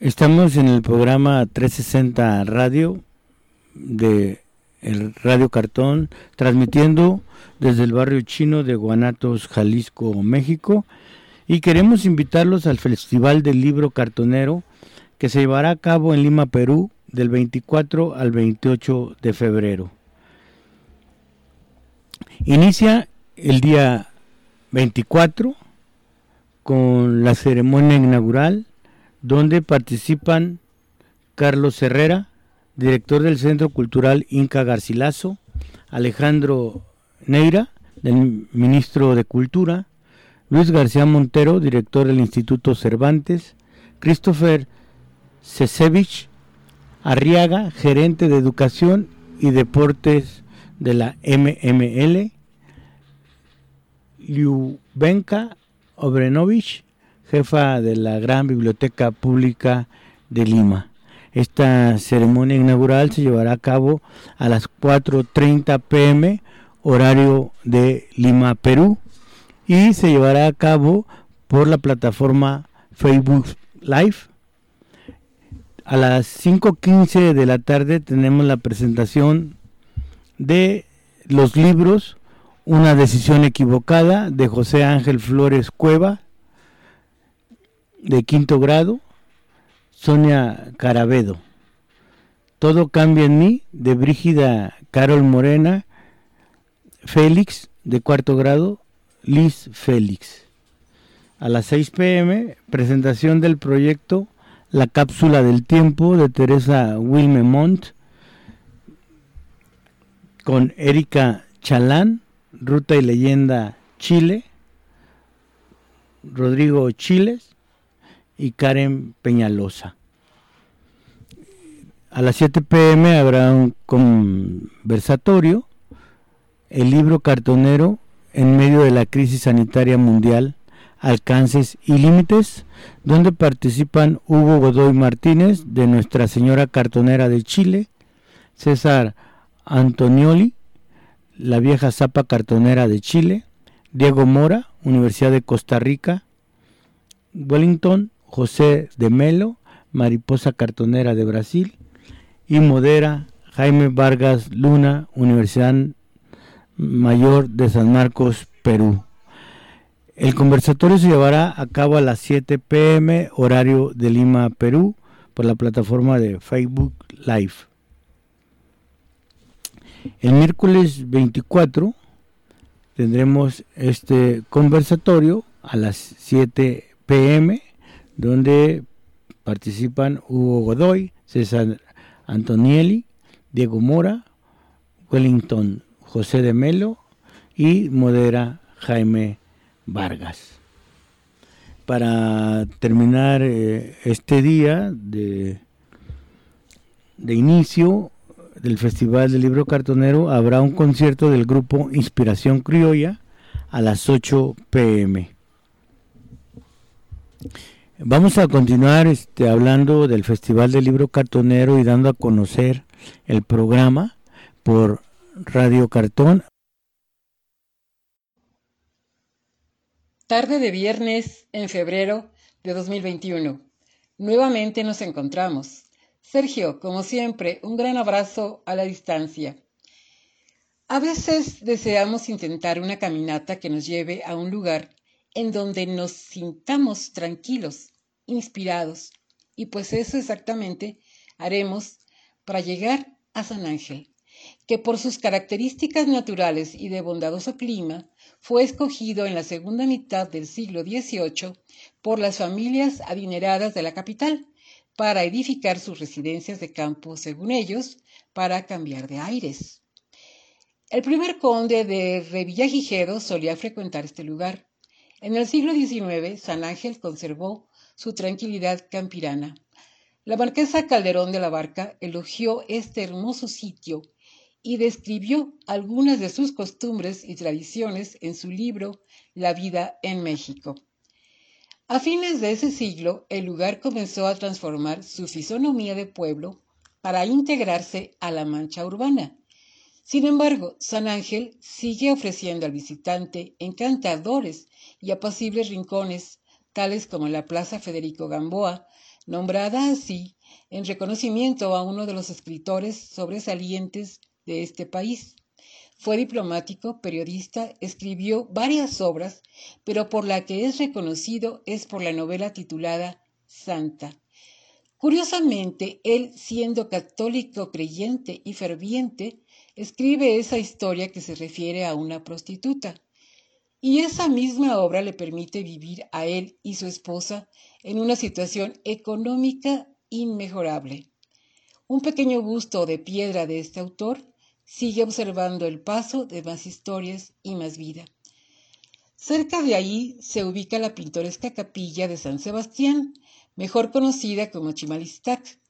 Estamos en el programa 360 Radio de el Radio Cartón, transmitiendo desde el barrio chino de Guanatos, Jalisco, México, y queremos invitarlos al Festival del Libro Cartonero que se llevará a cabo en Lima, Perú, del 24 al 28 de febrero. Inicia el día 24 con la ceremonia inaugural donde participan Carlos Herrera, director del Centro Cultural Inca Garcilaso, Alejandro Neira, del ministro de Cultura, Luis García Montero, director del Instituto Cervantes, Christopher Cesevich Arriaga, gerente de Educación y Deportes de la MML, Liubenka Obrenovich, jefa de la Gran Biblioteca Pública de Lima. Esta ceremonia inaugural se llevará a cabo a las 4.30 pm horario de Lima, Perú, y se llevará a cabo por la plataforma Facebook Live. A las 5.15 de la tarde tenemos la presentación de los libros Una decisión equivocada de José Ángel Flores Cueva, de quinto grado, Sonia Carabedo. Todo cambia en mí, de Brígida Carol Morena, Félix, de cuarto grado, Liz Félix. A las 6 pm, presentación del proyecto La cápsula del tiempo de Teresa Wilmemont con Erika Chalán, Ruta y Leyenda Chile, Rodrigo Chiles, y Karen Peñalosa. A las 7 pm habrá un conversatorio, el libro cartonero en medio de la crisis sanitaria mundial, alcances y límites, donde participan Hugo Godoy Martínez de Nuestra Señora Cartonera de Chile, César Antonioli, la vieja zapa cartonera de Chile, Diego Mora, Universidad de Costa Rica, Wellington José de Melo, Mariposa Cartonera de Brasil, y modera Jaime Vargas Luna, Universidad Mayor de San Marcos, Perú. El conversatorio se llevará a cabo a las 7 pm horario de Lima, Perú, por la plataforma de Facebook Live. El miércoles 24 tendremos este conversatorio a las 7 pm donde participan Hugo Godoy, César Antonielli, Diego Mora, Wellington José de Melo y modera Jaime Vargas. Para terminar eh, este día de, de inicio del Festival del Libro Cartonero, habrá un concierto del grupo Inspiración Criolla a las 8 pm. Vamos a continuar este, hablando del Festival del Libro Cartonero y dando a conocer el programa por Radio Cartón. Tarde de viernes en febrero de 2021. Nuevamente nos encontramos. Sergio, como siempre, un gran abrazo a la distancia. A veces deseamos intentar una caminata que nos lleve a un lugar en donde nos sintamos tranquilos, inspirados. Y pues eso exactamente haremos para llegar a San Ángel, que por sus características naturales y de bondadoso clima fue escogido en la segunda mitad del siglo XVIII por las familias adineradas de la capital para edificar sus residencias de campo, según ellos, para cambiar de aires. El primer conde de Revillagigedo solía frecuentar este lugar. En el siglo XIX, San Ángel conservó su tranquilidad campirana. La marquesa Calderón de la Barca elogió este hermoso sitio y describió algunas de sus costumbres y tradiciones en su libro La vida en México. A fines de ese siglo, el lugar comenzó a transformar su fisonomía de pueblo para integrarse a la mancha urbana. Sin embargo, San Ángel sigue ofreciendo al visitante encantadores y apacibles rincones, tales como la Plaza Federico Gamboa, nombrada así en reconocimiento a uno de los escritores sobresalientes de este país. Fue diplomático, periodista, escribió varias obras, pero por la que es reconocido es por la novela titulada Santa. Curiosamente, él, siendo católico creyente y ferviente, escribe esa historia que se refiere a una prostituta. Y esa misma obra le permite vivir a él y su esposa en una situación económica inmejorable. Un pequeño busto de piedra de este autor sigue observando el paso de más historias y más vida. Cerca de allí se ubica la pintoresca capilla de San Sebastián, mejor conocida como Chimalistac,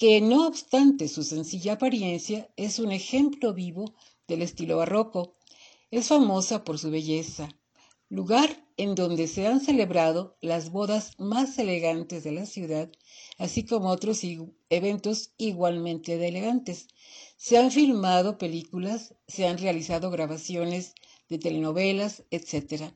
que no obstante su sencilla apariencia es un ejemplo vivo del estilo barroco. Es famosa por su belleza, lugar en donde se han celebrado las bodas más elegantes de la ciudad, así como otros eventos igualmente elegantes. Se han filmado películas, se han realizado grabaciones de telenovelas, etc.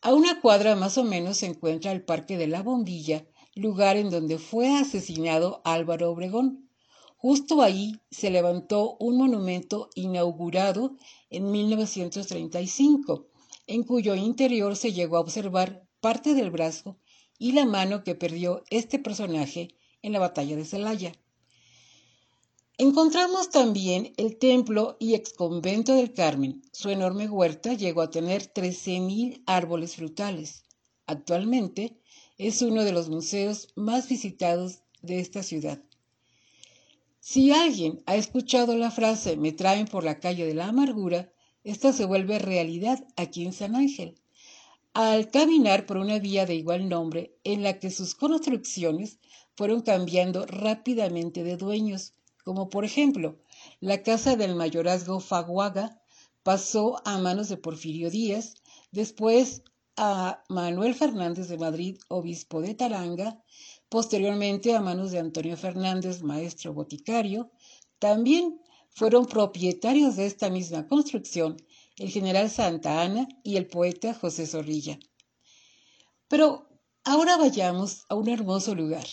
A una cuadra más o menos se encuentra el Parque de la Bombilla, lugar en donde fue asesinado Álvaro Obregón. Justo ahí se levantó un monumento inaugurado en 1935, en cuyo interior se llegó a observar parte del brazo y la mano que perdió este personaje en la batalla de Celaya. Encontramos también el templo y exconvento del Carmen. Su enorme huerta llegó a tener 13.000 árboles frutales. Actualmente es uno de los museos más visitados de esta ciudad. Si alguien ha escuchado la frase me traen por la calle de la amargura, esta se vuelve realidad aquí en San Ángel. Al caminar por una vía de igual nombre en la que sus construcciones fueron cambiando rápidamente de dueños, como por ejemplo la casa del mayorazgo Faguaga pasó a manos de Porfirio Díaz, después a Manuel Fernández de Madrid, obispo de Taranga, posteriormente a manos de Antonio Fernández, maestro boticario. También fueron propietarios de esta misma construcción el general Santa Ana y el poeta José Zorrilla. Pero ahora vayamos a un hermoso lugar,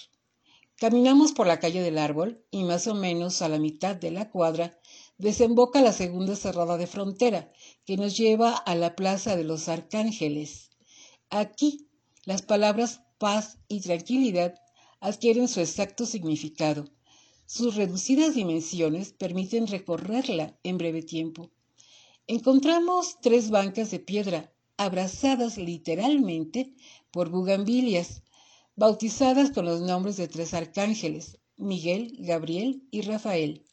Caminamos por la calle del árbol y más o menos a la mitad de la cuadra desemboca la segunda cerrada de frontera que nos lleva a la Plaza de los Arcángeles. Aquí las palabras paz y tranquilidad adquieren su exacto significado. Sus reducidas dimensiones permiten recorrerla en breve tiempo. Encontramos tres bancas de piedra abrazadas literalmente por bugambilias bautizadas con los nombres de tres arcángeles, Miguel, Gabriel y Rafael,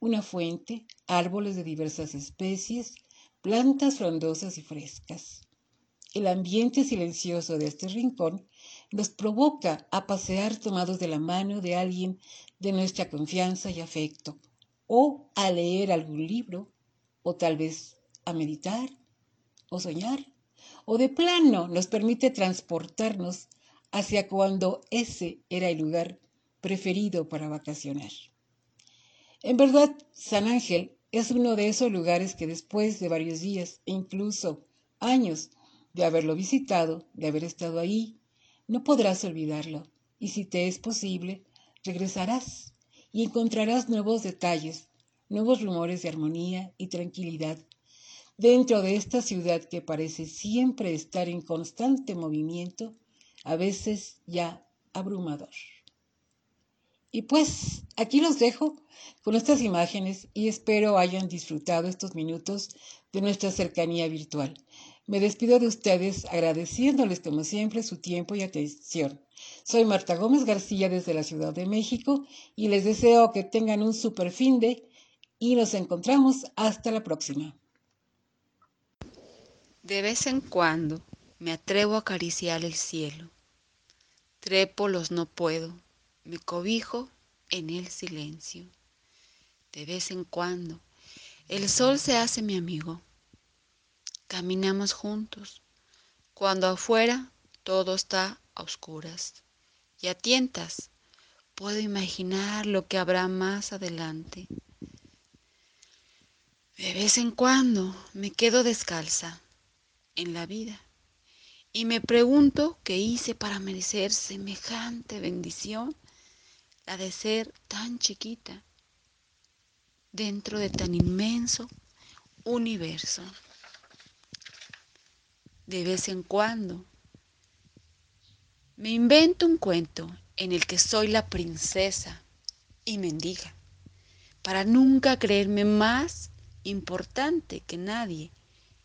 una fuente, árboles de diversas especies, plantas frondosas y frescas. El ambiente silencioso de este rincón nos provoca a pasear tomados de la mano de alguien de nuestra confianza y afecto, o a leer algún libro, o tal vez a meditar, o soñar, o de plano nos permite transportarnos hacia cuando ese era el lugar preferido para vacacionar. En verdad, San Ángel es uno de esos lugares que después de varios días e incluso años de haberlo visitado, de haber estado ahí, no podrás olvidarlo. Y si te es posible, regresarás y encontrarás nuevos detalles, nuevos rumores de armonía y tranquilidad dentro de esta ciudad que parece siempre estar en constante movimiento a veces ya abrumador. Y pues aquí los dejo con estas imágenes y espero hayan disfrutado estos minutos de nuestra cercanía virtual. Me despido de ustedes agradeciéndoles como siempre su tiempo y atención. Soy Marta Gómez García desde la Ciudad de México y les deseo que tengan un super fin de y nos encontramos hasta la próxima. De vez en cuando me atrevo a acariciar el cielo. Trepo los no puedo, me cobijo en el silencio. De vez en cuando el sol se hace mi amigo. Caminamos juntos, cuando afuera todo está a oscuras y a tientas puedo imaginar lo que habrá más adelante. De vez en cuando me quedo descalza en la vida y me pregunto qué hice para merecer semejante bendición, la de ser tan chiquita dentro de tan inmenso universo de vez en cuando. Me invento un cuento en el que soy la princesa y mendiga, para nunca creerme más importante que nadie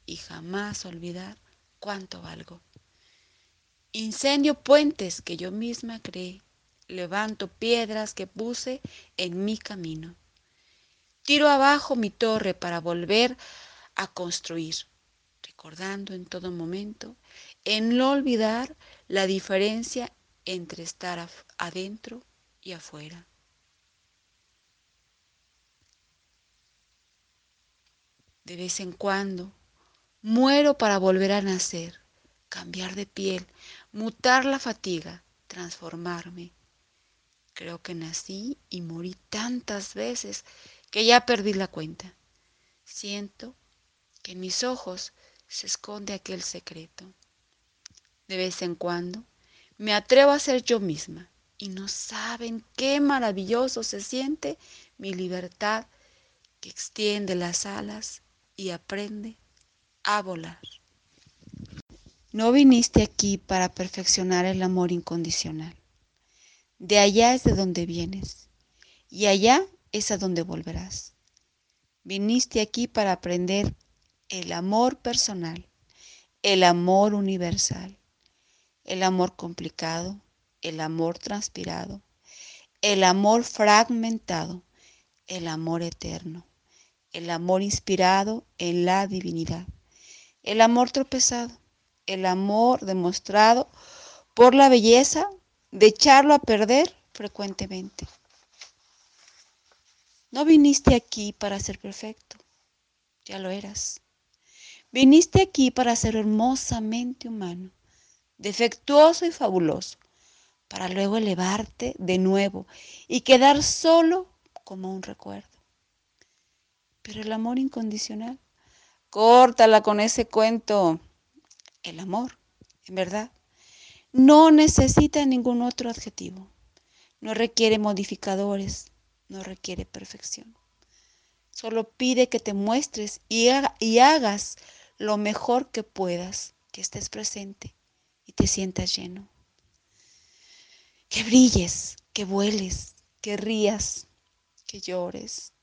y jamás olvidar cuánto valgo. Incendio puentes que yo misma creé, levanto piedras que puse en mi camino. Tiro abajo mi torre para volver a construir recordando en todo momento, en no olvidar la diferencia entre estar adentro y afuera. De vez en cuando muero para volver a nacer, cambiar de piel, mutar la fatiga, transformarme. Creo que nací y morí tantas veces que ya perdí la cuenta. Siento que en mis ojos se esconde aquel secreto. De vez en cuando me atrevo a ser yo misma y no saben qué maravilloso se siente mi libertad que extiende las alas y aprende a volar. No viniste aquí para perfeccionar el amor incondicional. De allá es de donde vienes y allá es a donde volverás. Viniste aquí para aprender el amor personal, el amor universal, el amor complicado, el amor transpirado, el amor fragmentado, el amor eterno, el amor inspirado en la divinidad, el amor tropezado, el amor demostrado por la belleza de echarlo a perder frecuentemente. No viniste aquí para ser perfecto, ya lo eras. Viniste aquí para ser hermosamente humano, defectuoso y fabuloso, para luego elevarte de nuevo y quedar solo como un recuerdo. Pero el amor incondicional, córtala con ese cuento. El amor, en verdad, no necesita ningún otro adjetivo, no requiere modificadores, no requiere perfección. Solo pide que te muestres y, hagas lo mejor que puedas, que estés presente y te sientas lleno. Que brilles, que vueles, que rías, que llores,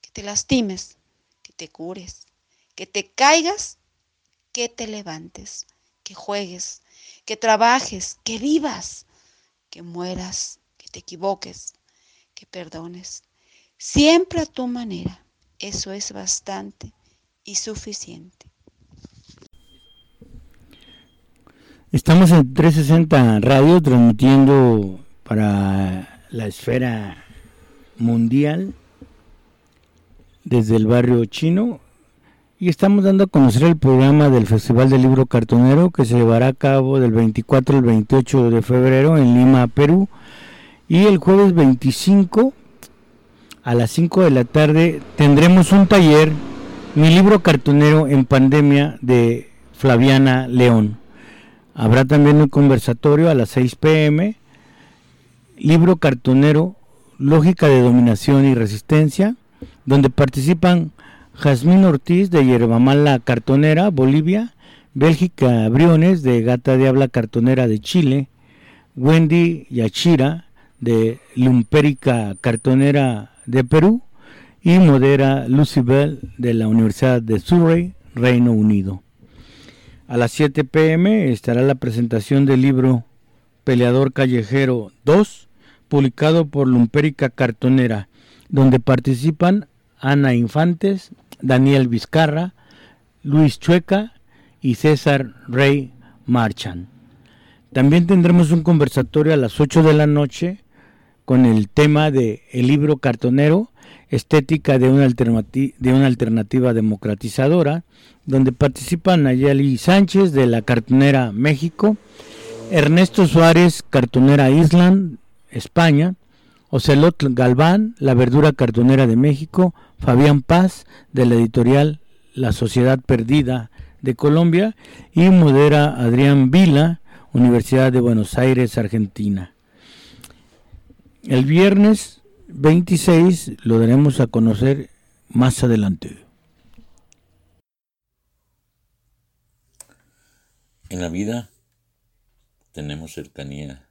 que te lastimes, que te cures, que te caigas, que te levantes, que juegues, que trabajes, que vivas, que mueras, que te equivoques, que perdones, siempre a tu manera. Eso es bastante y suficiente. Estamos en 360 Radio transmitiendo para la esfera mundial desde el barrio chino y estamos dando a conocer el programa del Festival del Libro Cartonero que se llevará a cabo del 24 al 28 de febrero en Lima, Perú y el jueves 25 a las 5 de la tarde tendremos un taller Mi libro cartonero en pandemia de Flaviana León. Habrá también un conversatorio a las 6 pm, libro cartonero, lógica de dominación y resistencia, donde participan Jazmín Ortiz de Yerbamala Cartonera, Bolivia, Bélgica Briones de Gata de Habla Cartonera de Chile, Wendy Yachira de Lumpérica Cartonera de Perú y modera Lucy Bell de la Universidad de Surrey, Reino Unido. A las 7 pm estará la presentación del libro Peleador Callejero 2, publicado por Lumpérica Cartonera, donde participan Ana Infantes, Daniel Vizcarra, Luis Chueca y César Rey Marchand. También tendremos un conversatorio a las 8 de la noche con el tema de el libro cartonero, estética de una alternativa democratizadora, donde participan Nayeli Sánchez de la Cartonera México, Ernesto Suárez, Cartonera Island, España, Ocelot Galván, La Verdura Cartonera de México, Fabián Paz, de la editorial La Sociedad Perdida de Colombia, y modera Adrián Vila, Universidad de Buenos Aires, Argentina. El viernes 26 lo daremos a conocer más adelante. En la vida tenemos cercanía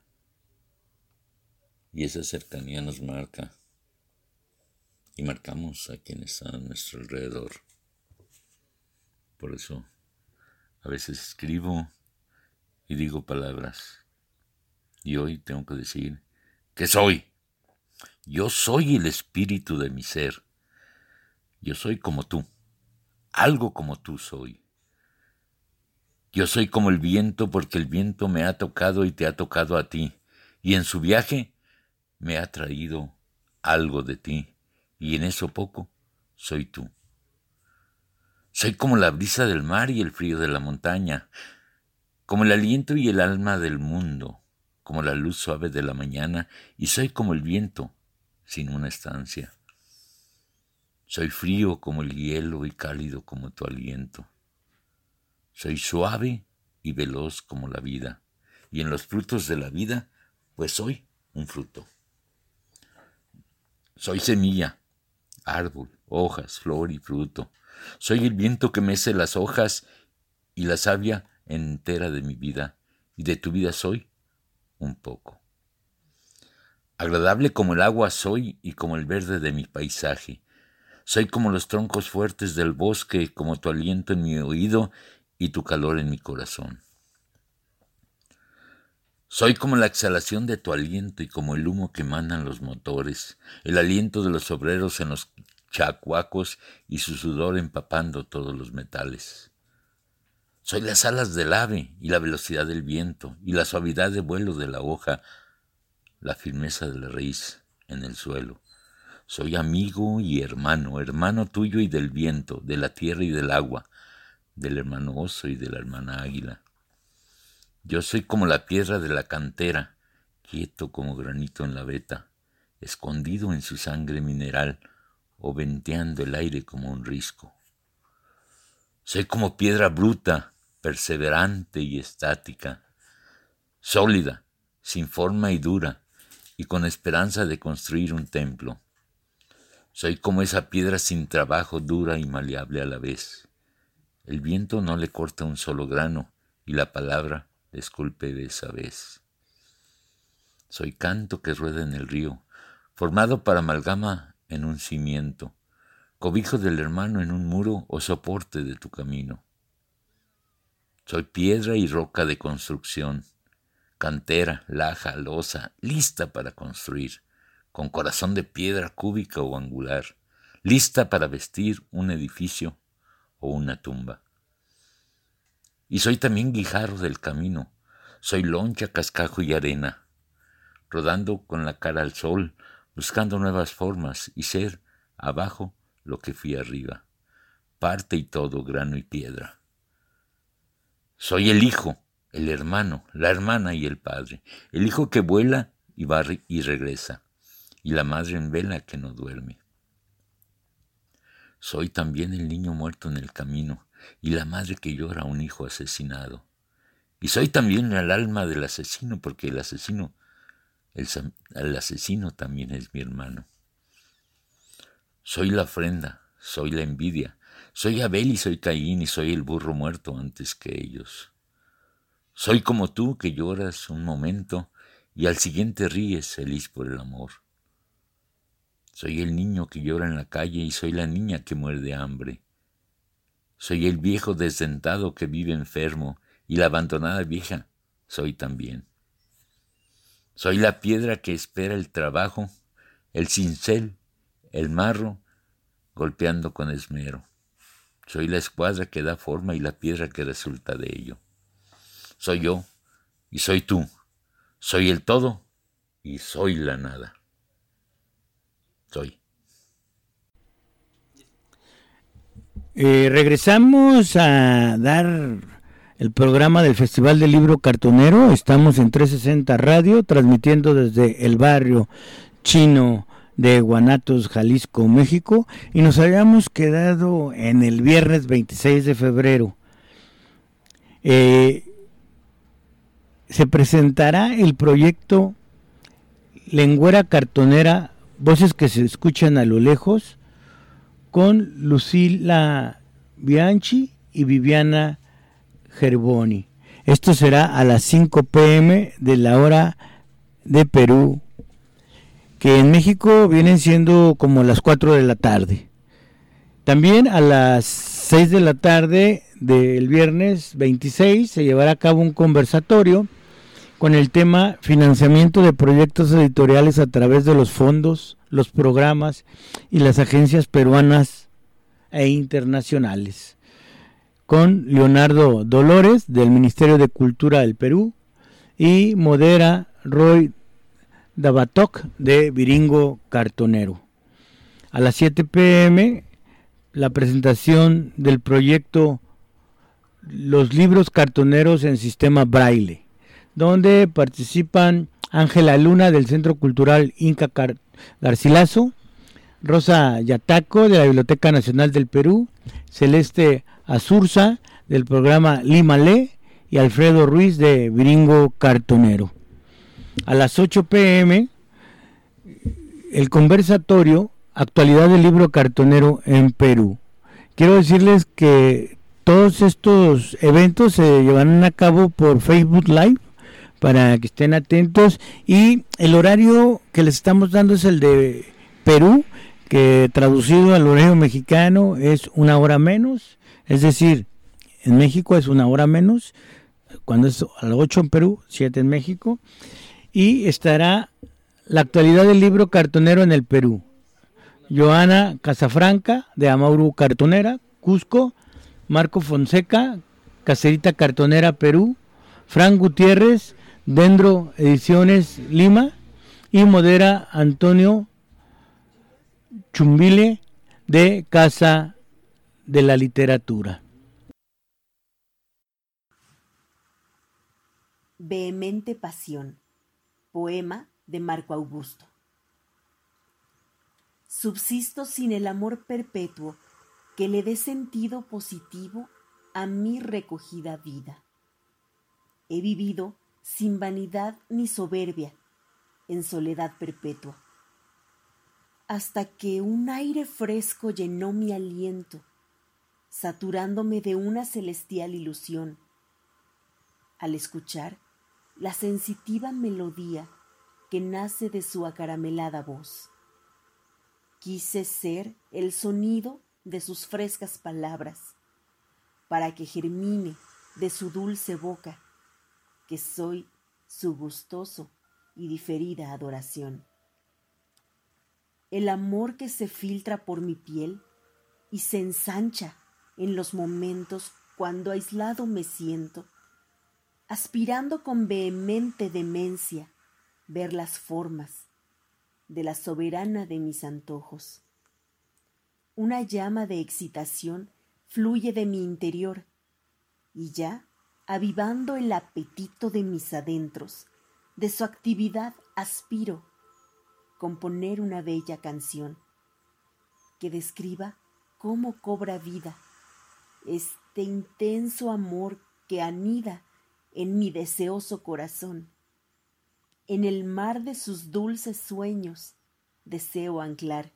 y esa cercanía nos marca y marcamos a quienes están a nuestro alrededor. Por eso a veces escribo y digo palabras y hoy tengo que decir ¿Qué soy? Yo soy el espíritu de mi ser. Yo soy como tú. Algo como tú soy. Yo soy como el viento porque el viento me ha tocado y te ha tocado a ti. Y en su viaje me ha traído algo de ti. Y en eso poco soy tú. Soy como la brisa del mar y el frío de la montaña, como el aliento y el alma del mundo como la luz suave de la mañana, y soy como el viento sin una estancia. Soy frío como el hielo y cálido como tu aliento. Soy suave y veloz como la vida, y en los frutos de la vida, pues soy un fruto. Soy semilla, árbol, hojas, flor y fruto. Soy el viento que mece las hojas y la savia entera de mi vida, y de tu vida soy un poco. Agradable como el agua soy y como el verde de mi paisaje. Soy como los troncos fuertes del bosque, como tu aliento en mi oído y tu calor en mi corazón. Soy como la exhalación de tu aliento y como el humo que mandan los motores, el aliento de los obreros en los chacuacos y su sudor empapando todos los metales. Soy las alas del ave y la velocidad del viento y la suavidad de vuelo de la hoja, la firmeza de la raíz en el suelo. Soy amigo y hermano, hermano tuyo y del viento, de la tierra y del agua, del hermano oso y de la hermana águila. Yo soy como la piedra de la cantera, quieto como granito en la veta, escondido en su sangre mineral o venteando el aire como un risco. Soy como piedra bruta, perseverante y estática, sólida, sin forma y dura, y con esperanza de construir un templo. Soy como esa piedra sin trabajo, dura y maleable a la vez. El viento no le corta un solo grano, y la palabra le de esa vez. Soy canto que rueda en el río, formado para amalgama en un cimiento, cobijo del hermano en un muro o soporte de tu camino. Soy piedra y roca de construcción, cantera, laja, losa, lista para construir, con corazón de piedra cúbica o angular, lista para vestir un edificio o una tumba. Y soy también guijarro del camino, soy loncha, cascajo y arena, rodando con la cara al sol, buscando nuevas formas y ser abajo lo que fui arriba, parte y todo grano y piedra. Soy el hijo, el hermano, la hermana y el padre, el hijo que vuela y va y regresa, y la madre en vela que no duerme. Soy también el niño muerto en el camino, y la madre que llora a un hijo asesinado. Y soy también el alma del asesino, porque el asesino, el, el asesino también es mi hermano. Soy la ofrenda, soy la envidia, soy Abel y soy Caín y soy el burro muerto antes que ellos. Soy como tú que lloras un momento y al siguiente ríes feliz por el amor. Soy el niño que llora en la calle y soy la niña que muerde hambre. Soy el viejo desdentado que vive enfermo y la abandonada vieja soy también. Soy la piedra que espera el trabajo, el cincel, el marro, golpeando con esmero. Soy la escuadra que da forma y la piedra que resulta de ello. Soy yo y soy tú. Soy el todo y soy la nada. Soy. Eh, regresamos a dar el programa del Festival del Libro Cartonero. Estamos en 360 Radio, transmitiendo desde el barrio chino de Guanatos, Jalisco, México, y nos habíamos quedado en el viernes 26 de febrero. Eh, se presentará el proyecto Lengüera Cartonera, Voces que se escuchan a lo lejos, con Lucila Bianchi y Viviana Gerboni. Esto será a las 5 pm de la hora de Perú, que en México vienen siendo como las 4 de la tarde. También a las 6 de la tarde del viernes 26 se llevará a cabo un conversatorio con el tema financiamiento de proyectos editoriales a través de los fondos, los programas y las agencias peruanas e internacionales con Leonardo Dolores del Ministerio de Cultura del Perú y modera Roy Dabatok de Viringo Cartonero. A las 7 pm la presentación del proyecto Los libros cartoneros en sistema braille, donde participan Ángela Luna del Centro Cultural Inca Garcilaso, Rosa Yataco de la Biblioteca Nacional del Perú, Celeste Azurza del programa Lima Le y Alfredo Ruiz de Viringo Cartonero. A las 8 pm, el conversatorio Actualidad del libro cartonero en Perú. Quiero decirles que todos estos eventos se llevarán a cabo por Facebook Live para que estén atentos. Y el horario que les estamos dando es el de Perú que traducido al horario mexicano es una hora menos. Es decir, en México es una hora menos, cuando es a las 8 en Perú, 7 en México, y estará la actualidad del libro cartonero en el Perú. Joana Casafranca, de Amauru Cartonera, Cusco, Marco Fonseca, Cacerita Cartonera, Perú, Fran Gutiérrez, Dendro Ediciones, Lima, y modera Antonio Chumbile, de Casa de la literatura. Vehemente Pasión, poema de Marco Augusto. Subsisto sin el amor perpetuo que le dé sentido positivo a mi recogida vida. He vivido sin vanidad ni soberbia, en soledad perpetua, hasta que un aire fresco llenó mi aliento saturándome de una celestial ilusión. Al escuchar la sensitiva melodía que nace de su acaramelada voz, quise ser el sonido de sus frescas palabras, para que germine de su dulce boca, que soy su gustoso y diferida adoración. El amor que se filtra por mi piel y se ensancha en los momentos cuando aislado me siento, aspirando con vehemente demencia ver las formas de la soberana de mis antojos. Una llama de excitación fluye de mi interior y ya, avivando el apetito de mis adentros, de su actividad aspiro componer una bella canción que describa cómo cobra vida este intenso amor que anida en mi deseoso corazón. En el mar de sus dulces sueños deseo anclar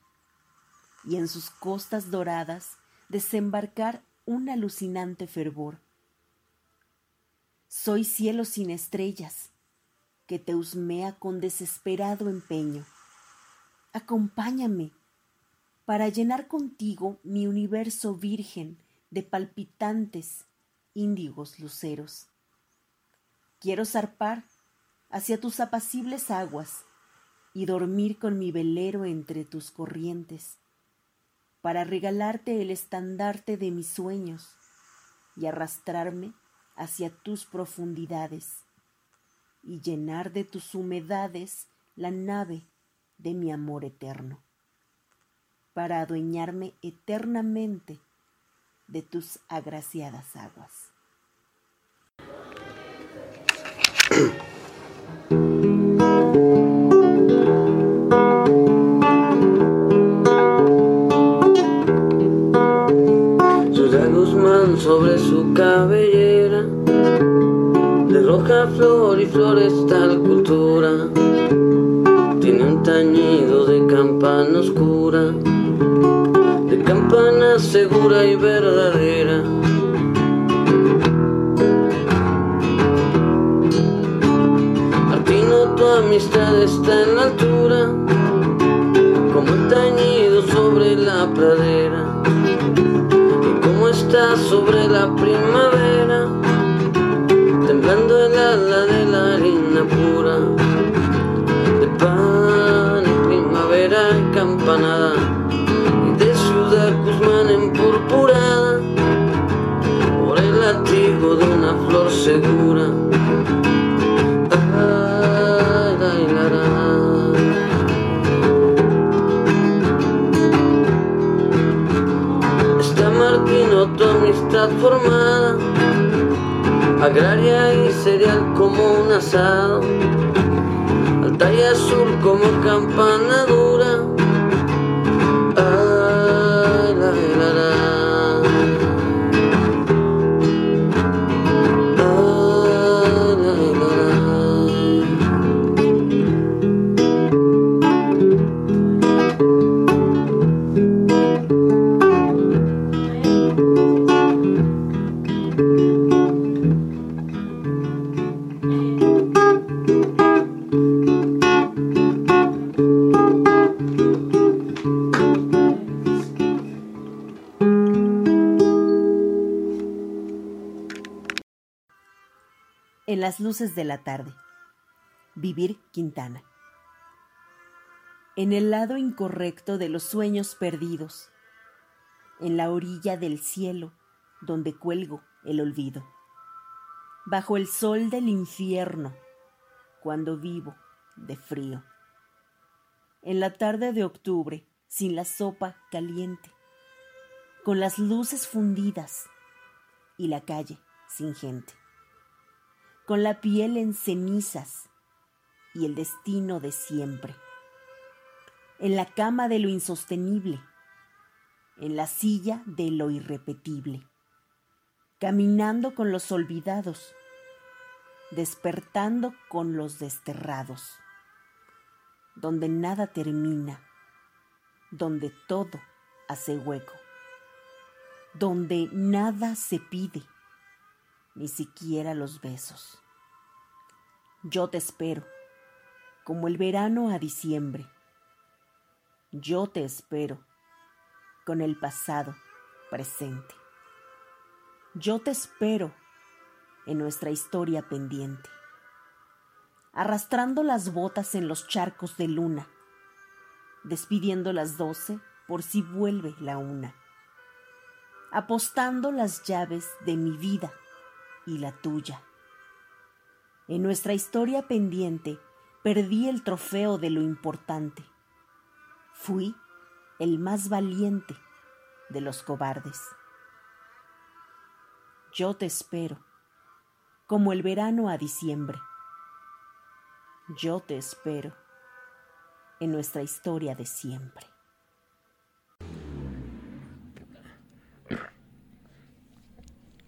y en sus costas doradas desembarcar un alucinante fervor. Soy cielo sin estrellas, que te husmea con desesperado empeño. Acompáñame para llenar contigo mi universo virgen de palpitantes índigos luceros. Quiero zarpar hacia tus apacibles aguas y dormir con mi velero entre tus corrientes, para regalarte el estandarte de mis sueños y arrastrarme hacia tus profundidades y llenar de tus humedades la nave de mi amor eterno, para adueñarme eternamente de tus agraciadas aguas. Flor y florestal cultura. Tiene un tañido de campana oscura de campana segura y verdadera. Tu amistad está en la altura, como el tañido sobre la pradera, y como está sobre la primavera, temblando ala de la harina pura, de pan y primavera campanada, y de ciudad Guzmán empurpurada, por el latigo de una flor segura. tu amistad formada, agraria y cereal como un asado, alta azul como campana dura. Luces de la tarde. Vivir Quintana. En el lado incorrecto de los sueños perdidos, en la orilla del cielo donde cuelgo el olvido, bajo el sol del infierno, cuando vivo de frío, en la tarde de octubre, sin la sopa caliente, con las luces fundidas y la calle sin gente con la piel en cenizas y el destino de siempre. En la cama de lo insostenible, en la silla de lo irrepetible, caminando con los olvidados, despertando con los desterrados, donde nada termina, donde todo hace hueco, donde nada se pide ni siquiera los besos. Yo te espero, como el verano a diciembre. Yo te espero, con el pasado presente. Yo te espero en nuestra historia pendiente, arrastrando las botas en los charcos de luna, despidiendo las doce por si vuelve la una, apostando las llaves de mi vida y la tuya. En nuestra historia pendiente perdí el trofeo de lo importante. Fui el más valiente de los cobardes. Yo te espero, como el verano a diciembre. Yo te espero en nuestra historia de siempre.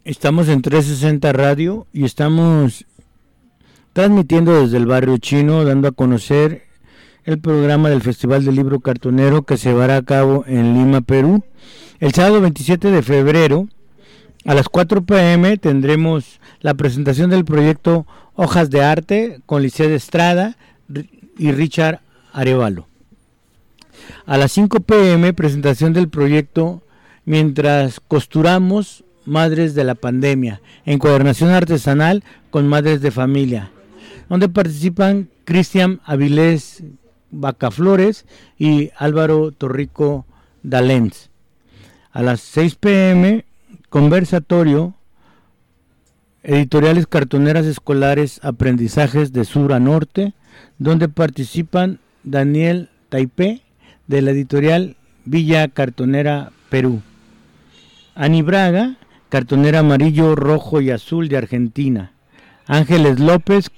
Estamos en 360 Radio y estamos transmitiendo desde el barrio chino, dando a conocer el programa del Festival del Libro Cartonero que se llevará a cabo en Lima, Perú, el sábado 27 de febrero A las 4 pm tendremos la presentación del proyecto Hojas de Arte con Licea de Estrada y Richard Arevalo. A las 5 pm presentación del proyecto Mientras costuramos Madres de la Pandemia, encuadernación artesanal con Madres de Familia, donde participan Cristian Avilés Bacaflores y Álvaro Torrico Dalens. A las 6 pm, conversatorio, editoriales cartoneras escolares, aprendizajes de sur a norte, donde participan Daniel Taipé de la editorial Villa Cartonera Perú. Ani Braga, cartonera amarillo, rojo y azul de Argentina. Ángeles López,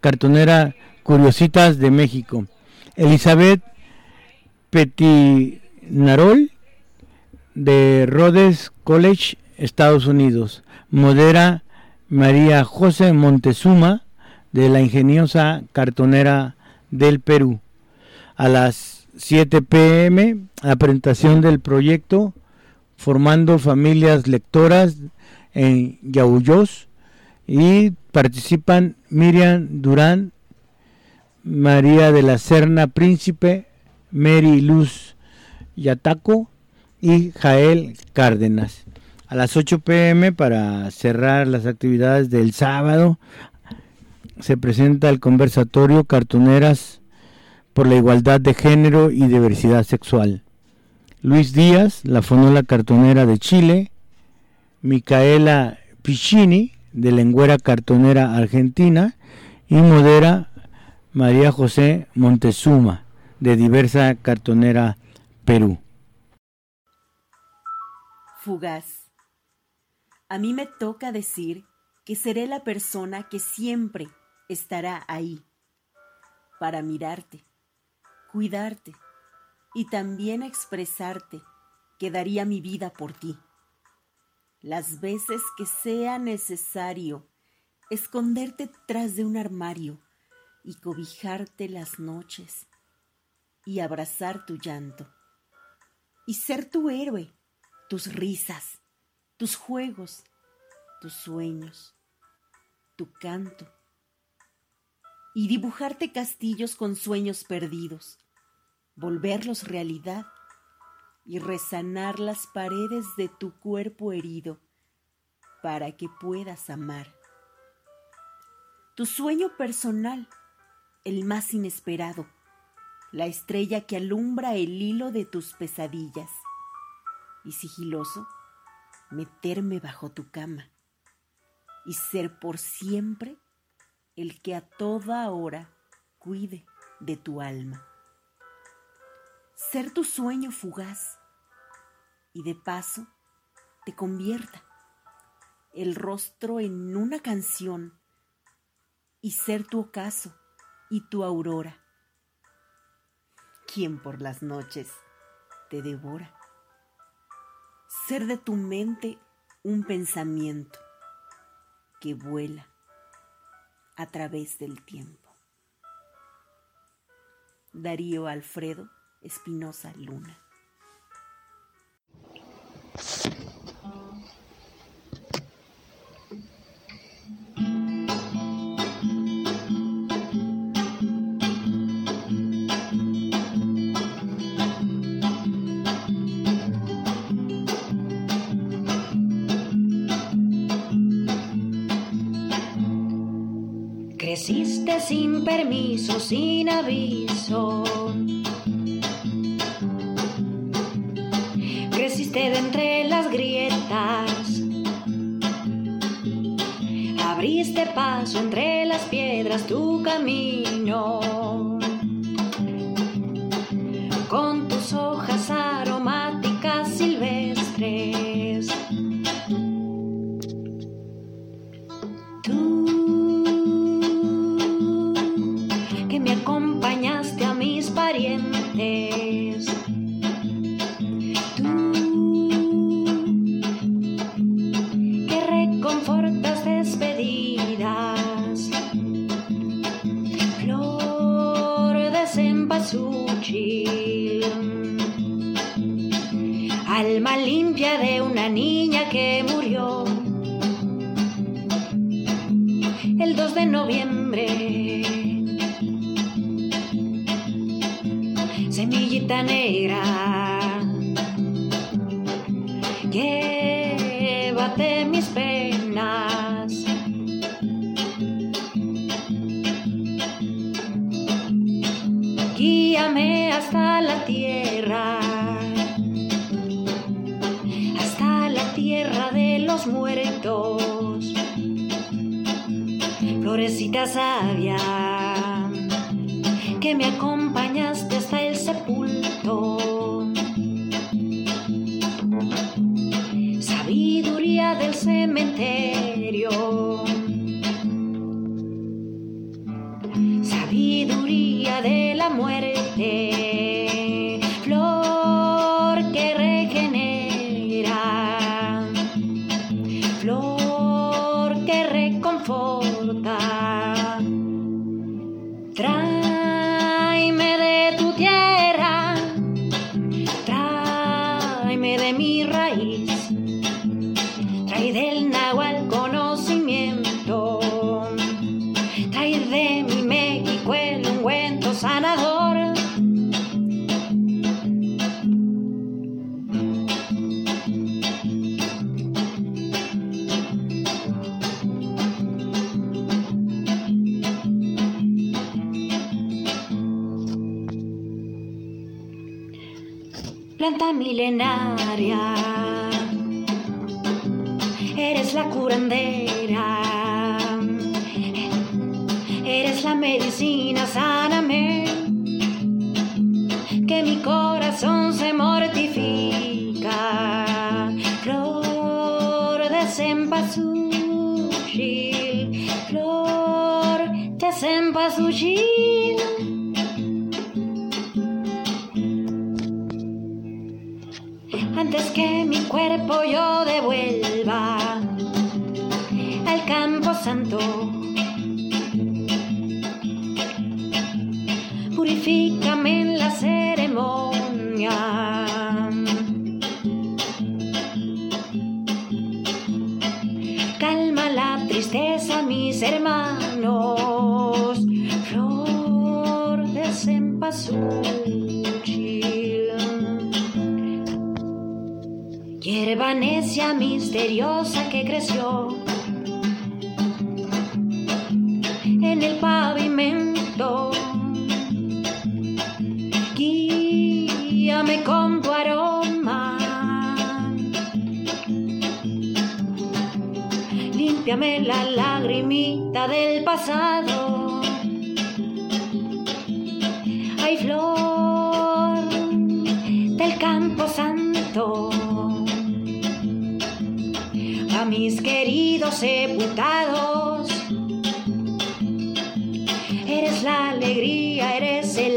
cartonera Curiositas de México. Elizabeth Petinarol de Rhodes College, Estados Unidos. Modera María José Montezuma de la ingeniosa cartonera del Perú. A las 7 pm, la presentación del proyecto Formando Familias Lectoras en Yauyos y participan Miriam Durán María de la Serna Príncipe, Mary Luz Yataco y Jael Cárdenas. A las 8 pm para cerrar las actividades del sábado se presenta el conversatorio Cartoneras por la Igualdad de Género y Diversidad Sexual. Luis Díaz, la fonola cartonera de Chile, Micaela Piccini, de Lengüera Cartonera Argentina, y modera María José Montezuma, de Diversa Cartonera Perú. Fugaz. A mí me toca decir que seré la persona que siempre estará ahí para mirarte, cuidarte y también expresarte que daría mi vida por ti. Las veces que sea necesario esconderte tras de un armario y cobijarte las noches y abrazar tu llanto y ser tu héroe, tus risas, tus juegos, tus sueños, tu canto y dibujarte castillos con sueños perdidos, volverlos realidad y resanar las paredes de tu cuerpo herido para que puedas amar. Tu sueño personal el más inesperado, la estrella que alumbra el hilo de tus pesadillas, y sigiloso, meterme bajo tu cama y ser por siempre el que a toda hora cuide de tu alma. Ser tu sueño fugaz y de paso te convierta el rostro en una canción y ser tu ocaso y tu aurora, quien por las noches te devora. Ser de tu mente un pensamiento que vuela a través del tiempo. Darío Alfredo Espinosa Luna. sin permiso, sin aviso. De entre las grietas. Abriste paso entre las piedras tu camino. sushi. Alma limpia de una niña que murió el 2 de noviembre. Semillita negra. sabia que me acompaña. planta milenaria. Eres la curandera, eres la medicina. cuerpo yo de vuelta. la lagrimita del pasado. Ay, flor del campo santo, a mis queridos sepultados, eres la alegría, eres el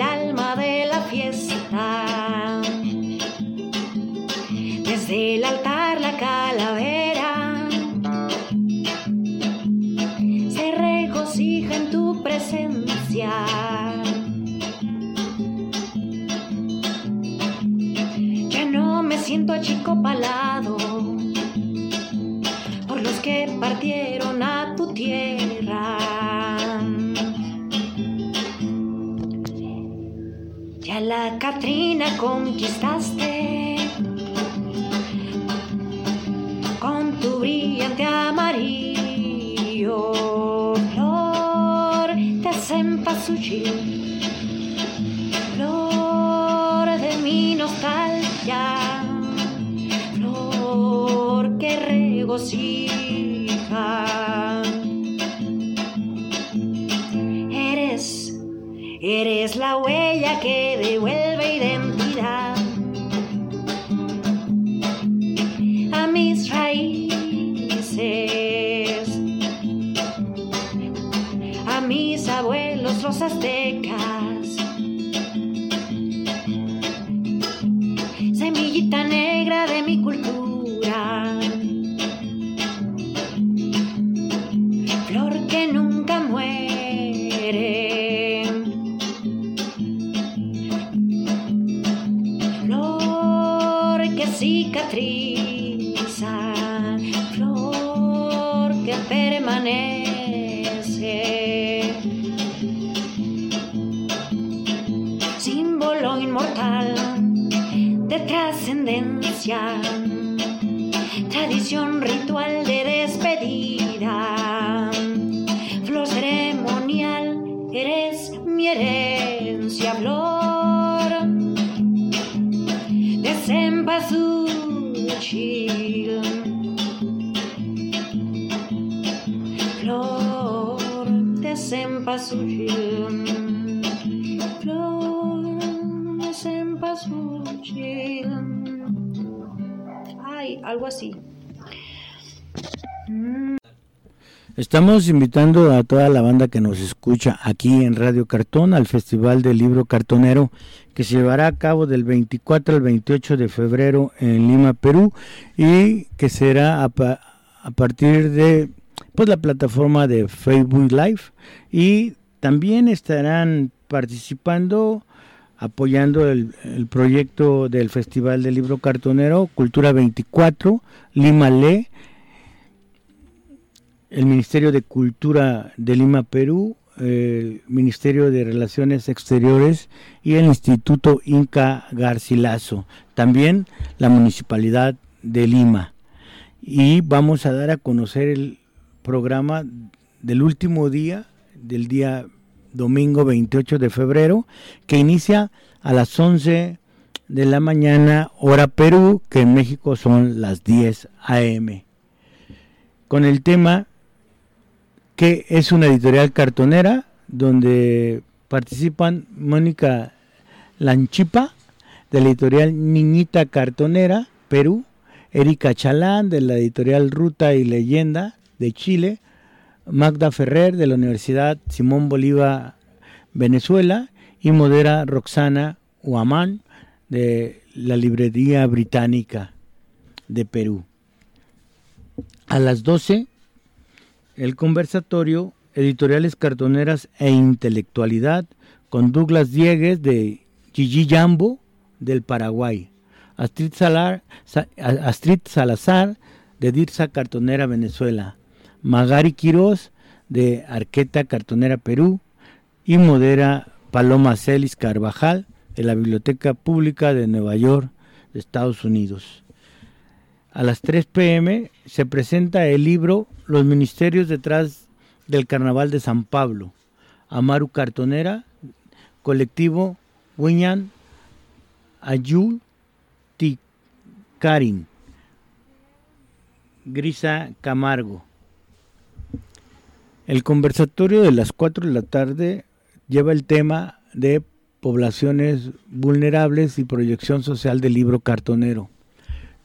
Catrina conquistaste con tu brillante amarillo, flor de cempasúchil, flor de mi nostalgia, flor que regocija. Eres, eres la huella que devuelve abuelos, los aztecas. Estamos invitando a toda la banda que nos escucha aquí en Radio Cartón al Festival del Libro Cartonero que se llevará a cabo del 24 al 28 de febrero en Lima, Perú y que será a, pa- a partir de pues la plataforma de Facebook Live. Y también estarán participando apoyando el, el proyecto del Festival del Libro Cartonero Cultura 24 Lima Le el Ministerio de Cultura de Lima, Perú, el Ministerio de Relaciones Exteriores y el Instituto Inca Garcilaso, también la Municipalidad de Lima. Y vamos a dar a conocer el programa del último día, del día domingo 28 de febrero, que inicia a las 11 de la mañana, hora Perú, que en México son las 10 a.m. Con el tema que es una editorial cartonera donde participan Mónica Lanchipa de la editorial Niñita Cartonera, Perú, Erika Chalán de la editorial Ruta y Leyenda de Chile, Magda Ferrer de la Universidad Simón Bolívar, Venezuela, y modera Roxana Huamán de la Librería Británica de Perú. A las 12 el conversatorio Editoriales Cartoneras e Intelectualidad con Douglas Diegues de Gigi Jambo del Paraguay, Astrid, Salazar de Dirza Cartonera Venezuela, Magari Quiroz de Arqueta Cartonera Perú. Y modera Paloma Celis Carvajal de la Biblioteca Pública de Nueva York de Estados Unidos. A las 3 pm se presenta el libro Los Ministerios detrás del Carnaval de San Pablo. Amaru Cartonera, colectivo Wiñan Ayul Tikarin, Grisa Camargo. El conversatorio de las 4 de la tarde lleva el tema de poblaciones vulnerables y proyección social del libro cartonero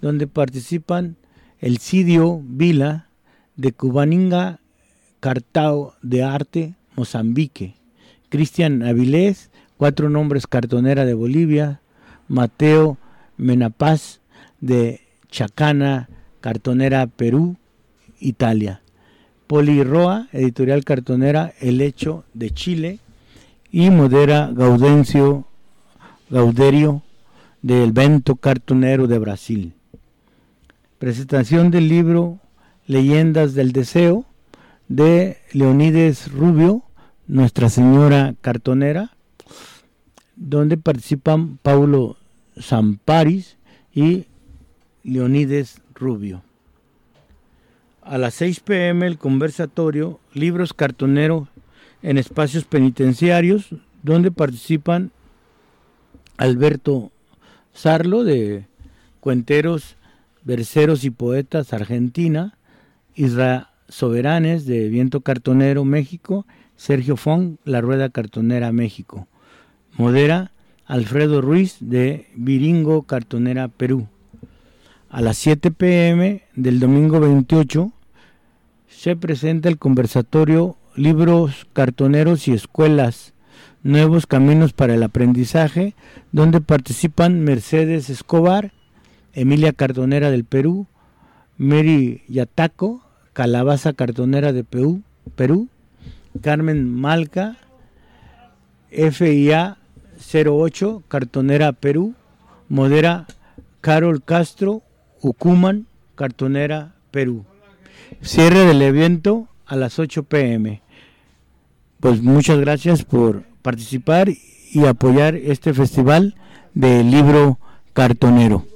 donde participan el Cidio Vila de Cubaninga Cartao de Arte, Mozambique, Cristian Avilés, Cuatro Nombres Cartonera de Bolivia, Mateo Menapaz de Chacana Cartonera Perú, Italia, Poli Roa, Editorial Cartonera El Hecho de Chile. Y modera Gaudencio Gauderio del Vento Cartonero de Brasil. Presentación del libro Leyendas del Deseo de Leonides Rubio, Nuestra Señora Cartonera, donde participan Paulo Zamparis y Leonides Rubio. A las 6 pm el conversatorio Libros Cartoneros en espacios penitenciarios, donde participan Alberto Sarlo de Cuenteros, Verseros y Poetas Argentina, Isra Soberanes de Viento Cartonero México, Sergio Fong, La Rueda Cartonera México. Modera Alfredo Ruiz de Viringo Cartonera Perú. A las 7 pm del domingo 28 se presenta el conversatorio Libros Cartoneros y Escuelas, Nuevos Caminos para el Aprendizaje, donde participan Mercedes Escobar, Emilia Cartonera del Perú, Mary Yataco, Calabaza Cartonera de Perú, Perú Carmen Malca, FIA 08 Cartonera Perú, modera Carol Castro, Ucuman, Cartonera Perú. Cierre del evento a las 8 pm. Pues muchas gracias por participar y apoyar este festival de libro cartonero.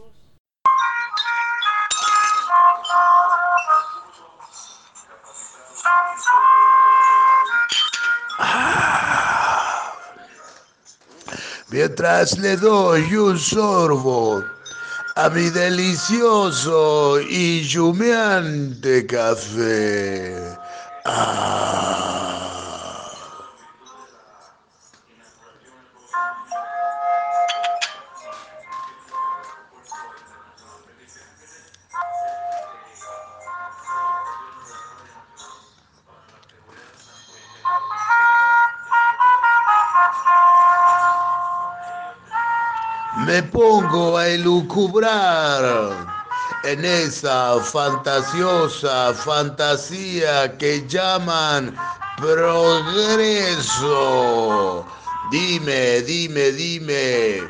Mientras le doy un sorbo a mi delicioso y humeante café. Ah. Me pongo a elucubrar en esa fantasiosa fantasía que llaman progreso. Dime, dime, dime,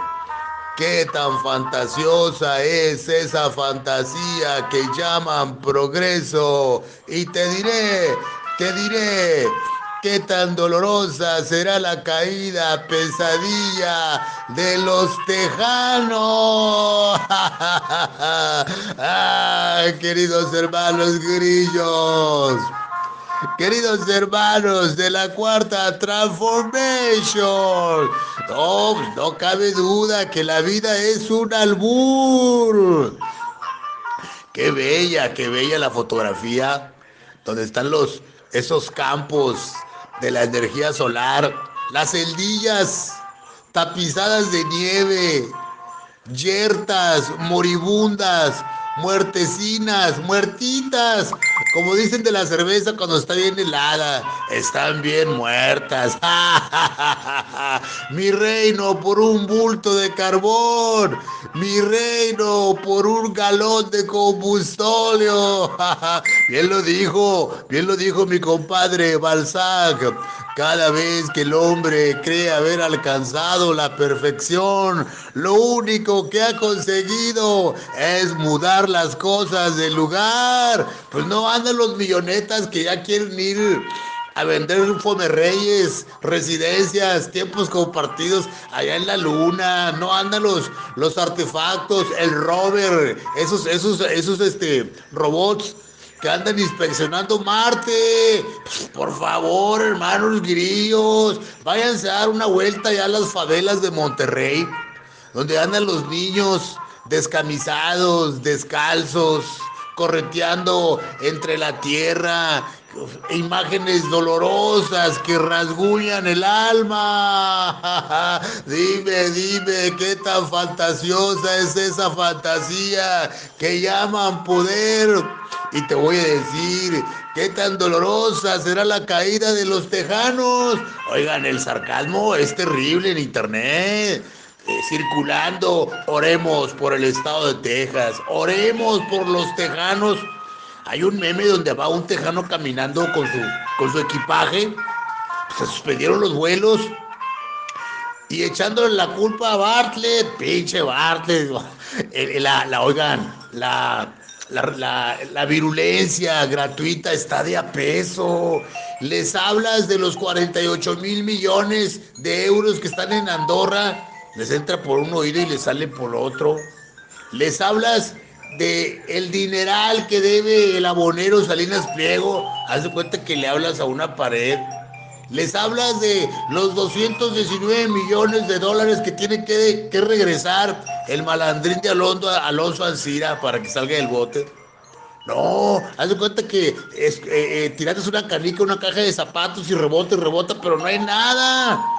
¿qué tan fantasiosa es esa fantasía que llaman progreso? Y te diré, te diré Qué tan dolorosa será la caída, pesadilla de los tejanos. ah, queridos hermanos grillos. Queridos hermanos de la cuarta transformation, no, no cabe duda que la vida es un albur. Qué bella, qué bella la fotografía donde están los esos campos de la energía solar, las celdillas tapizadas de nieve, yertas, moribundas, muertecinas, muertitas, como dicen de la cerveza cuando está bien helada, están bien muertas. mi reino por un bulto de carbón, mi reino por un galón de combustóleo. bien lo dijo, bien lo dijo mi compadre Balzac. Cada vez que el hombre cree haber alcanzado la perfección, lo único que ha conseguido es mudar las cosas del lugar. Pues no andan los millonetas que ya quieren ir a vender reyes, residencias, tiempos compartidos allá en la luna, no andan los, los artefactos, el rover, esos, esos, esos este, robots que andan inspeccionando Marte. Por favor, hermanos grillos, váyanse a dar una vuelta ya a las favelas de Monterrey, donde andan los niños descamisados, descalzos, correteando entre la tierra, imágenes dolorosas que rasguñan el alma. dime, dime, qué tan fantasiosa es esa fantasía que llaman poder. Y te voy a decir, qué tan dolorosa será la caída de los tejanos. Oigan, el sarcasmo es terrible en internet. Eh, circulando, oremos por el estado de Texas, oremos por los tejanos hay un meme donde va un tejano caminando con su, con su equipaje. Se suspendieron los vuelos. Y echándole la culpa a Bartlett, pinche Bartlett. La, la oigan, la, la, la, virulencia gratuita está de a peso. Les hablas de los 48 mil millones de euros que están en Andorra, les entra por un oído y les sale por otro. Les hablas de el dineral que debe el abonero Salinas Pliego, haz de cuenta que le hablas a una pared. Les hablas de los 219 millones de dólares que tiene que, que regresar el malandrín de Alonso, Alonso Ancira para que salga del bote. No, haz de cuenta que es, eh, eh, una canica, una caja de zapatos y rebota y rebota, pero no hay nada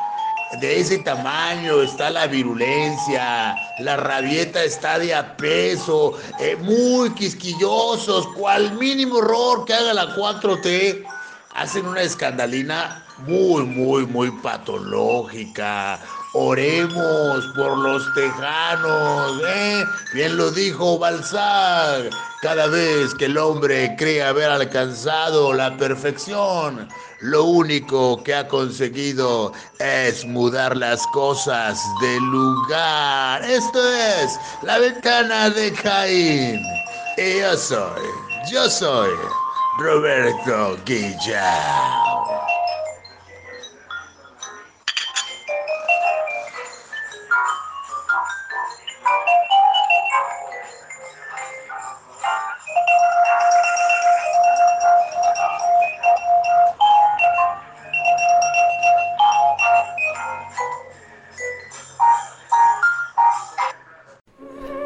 de ese tamaño está la virulencia, la rabieta está de a peso, eh, muy quisquillosos, cual mínimo error que haga la 4T, hacen una escandalina muy, muy, muy patológica. Oremos por los tejanos, ¿eh? Bien lo dijo Balzac. Cada vez que el hombre cree haber alcanzado la perfección, lo único que ha conseguido es mudar las cosas de lugar. Esto es la ventana de Caín. Y yo soy, yo soy Roberto Guillao.